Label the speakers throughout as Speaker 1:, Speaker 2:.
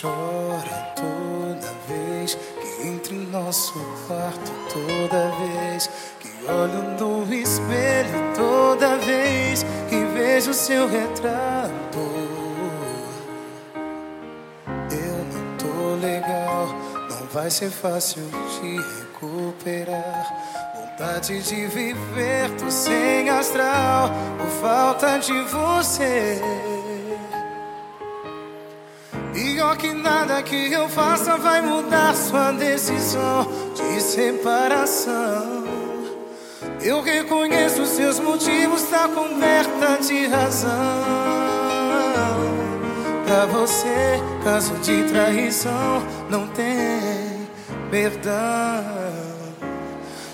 Speaker 1: Chora toda vez que entre em nosso quarto, toda vez que olho no espelho, toda vez que vejo seu retrato. Vai ser fácil de recuperar. Vontade de viver, tô sem astral, por falta de você. Pior que nada que eu faça vai mudar sua decisão de separação. Eu reconheço seus motivos, tá coberta de razão. Pra você, caso de traição, não tem perdão.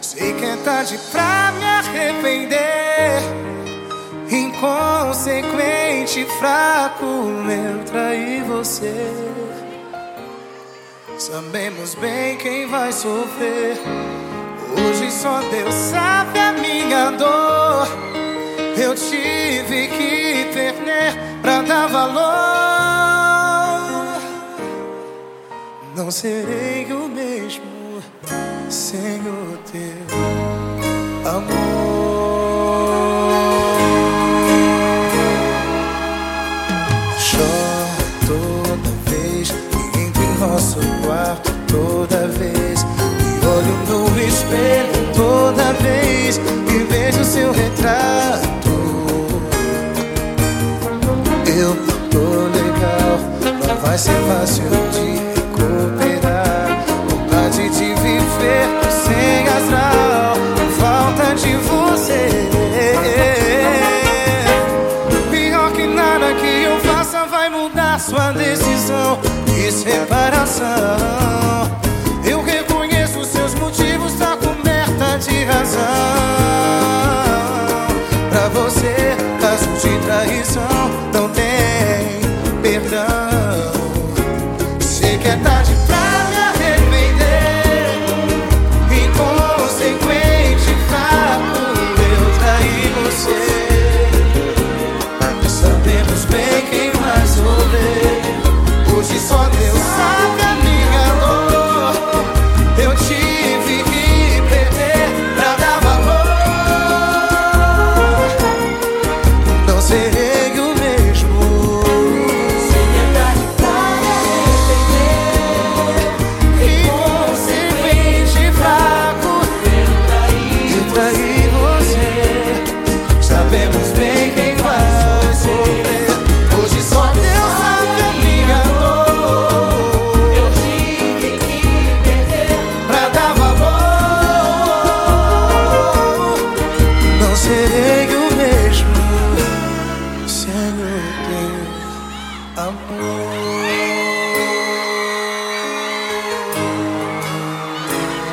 Speaker 1: Sei que é tarde pra me arrepender. Inconsequente, fraco, eu traí você. Sabemos bem quem vai sofrer. Hoje só Deus sabe a minha dor. Eu tive que pra dar valor. Não serei o mesmo sem o teu amor. nosso quarto toda vez que olho no espelho toda vez ser fácil amor,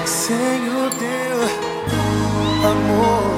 Speaker 1: Senhor teu amor.